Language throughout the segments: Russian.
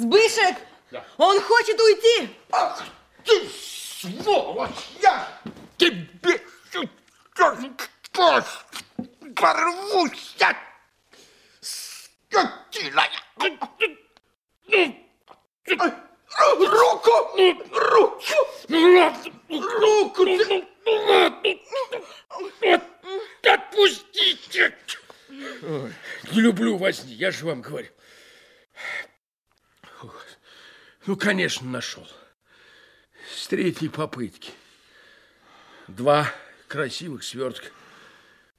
Сбышек! Он хочет уйти! Ах ты, сволочь! Я тебе сейчас порвусь! Скотина! Руку! Руку! Руку! Отпустите! Ой, не люблю возни, я же вам говорю. Ну, конечно, нашел. С третьей попытки. Два красивых свертка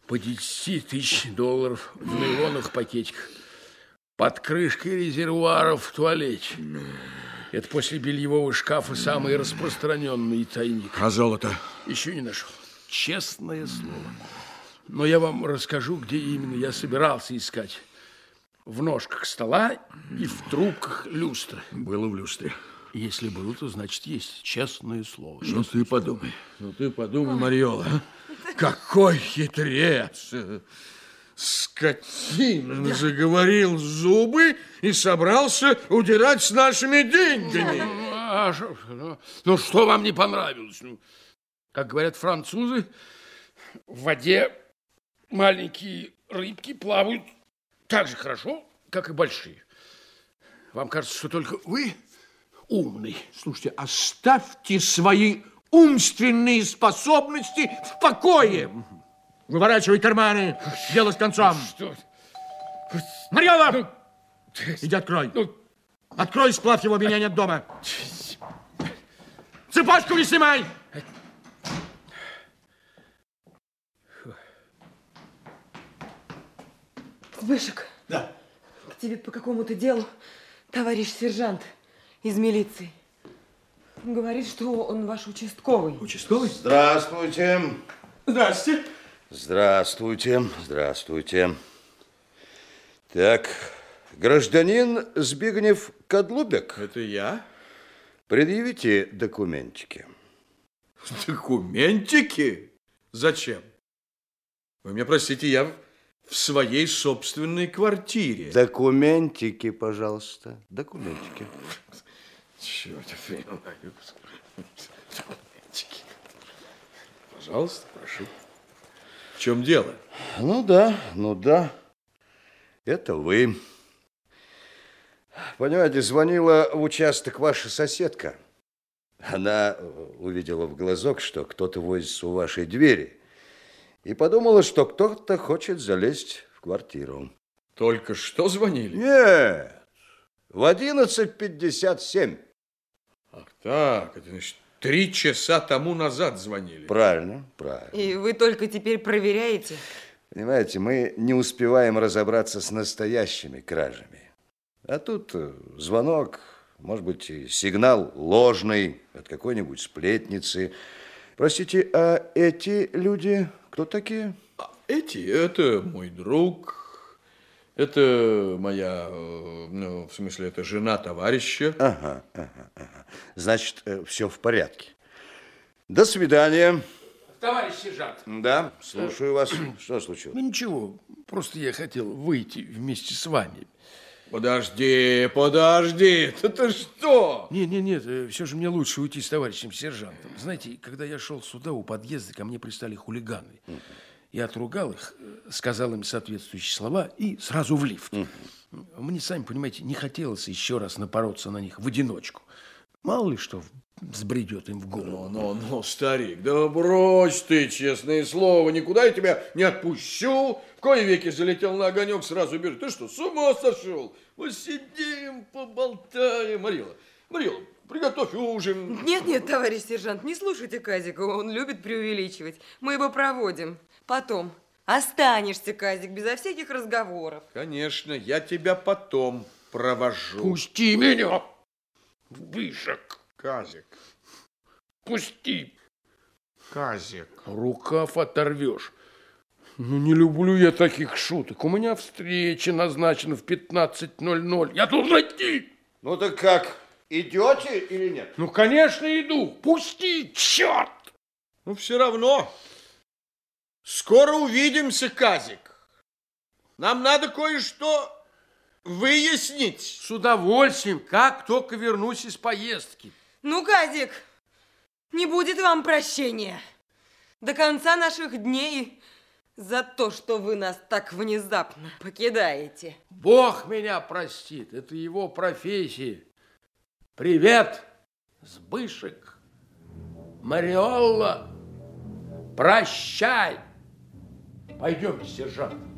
по 10 тысяч долларов в нейлоновых пакетиках под крышкой резервуаров в туалете. Это после бельевого шкафа самый распространенный тайник. А золото? Еще не нашел. Честное слово. Но я вам расскажу, где именно я собирался искать. В ножках стола и в трубках люстры. Было в люстре. Если было, то значит есть. Честное слово. Ну ты подумай. Ну ты подумай, Мариола. а? Какой хитрец. Скотина заговорил зубы и собрался удирать с нашими деньгами. А, ну, ну, что вам не понравилось? Ну, как говорят французы, в воде маленькие рыбки плавают так же хорошо, как и большие. Вам кажется, что только вы умный. Слушайте, оставьте свои умственные способности в покое. Выворачивай карманы. Дело с концом. Что? Марьяла! Иди открой. Ну, Открой, сплавь его, меня нет дома. Цепочку не снимай! Сбышек. Да. К тебе по какому-то делу товарищ сержант из милиции. Говорит, что он ваш участковый. Участковый? Здравствуйте. Здрасте. Здравствуйте. Здравствуйте. Так, гражданин Збигнев Кадлубек, Это я? предъявите документики. Документики? Зачем? Вы меня простите, я в своей собственной квартире. Документики, пожалуйста. Документики. Черт, я понимаю. Документики. Пожалуйста, прошу. В чем дело? Ну да, ну да. Это вы. Понимаете, звонила в участок ваша соседка. Она увидела в глазок, что кто-то возится у вашей двери. И подумала, что кто-то хочет залезть в квартиру. Только что звонили? Нет, в 11.57. Ах так, это значит, три часа тому назад звонили. Правильно, правильно. И вы только теперь проверяете? Понимаете, мы не успеваем разобраться с настоящими кражами. А тут э, звонок, может быть, и сигнал ложный от какой-нибудь сплетницы. Простите, а эти люди кто такие? А эти, это мой друг, это моя, э, ну, в смысле, это жена товарища. Ага, ага, ага. Значит, все в порядке. До свидания. Товарищ сержант. Да, слушаю вас. Что случилось? Ну ничего, просто я хотел выйти вместе с вами. Подожди, подожди, это ты что? Нет, нет, нет, все же мне лучше уйти с товарищем сержантом. Знаете, когда я шел сюда, у подъезда ко мне пристали хулиганы. Я отругал их, э, сказал им соответствующие слова и сразу в лифт. Мне, сами понимаете, не хотелось еще раз напороться на них в одиночку. Мало ли что взбредет им в голову. Ну, ну, ну, старик, да брось ты, честное слово, никуда я тебя не отпущу. В кои веки залетел на огонек, сразу бежит. Ты что, с ума сошел? Посидим, поболтаем. Марила, Марила, приготовь ужин. Нет, нет, товарищ сержант, не слушайте Казика, он любит преувеличивать. Мы его проводим. Потом. Останешься, Казик, безо всяких разговоров. Конечно, я тебя потом провожу. Пусти меня, Вышек. Казик, Пусти. Казик. Рукав оторвешь. Ну, не люблю я таких шуток. У меня встреча назначена в 15.00. Я должен идти. Ну так как, идете или нет? Ну, конечно, иду. Пусти, черт! Ну, все равно. Скоро увидимся, Казик. Нам надо кое-что выяснить. С удовольствием, как только вернусь из поездки. Ну, Казик, не будет вам прощения. До конца наших дней за то, что вы нас так внезапно покидаете. Бог меня простит, это его профессия. Привет, Сбышек, Мариолла, прощай. Пойдемте, сержант.